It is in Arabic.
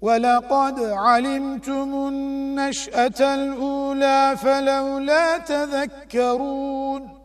ولقد علمتم النشأة الأولى فلولا تذكرون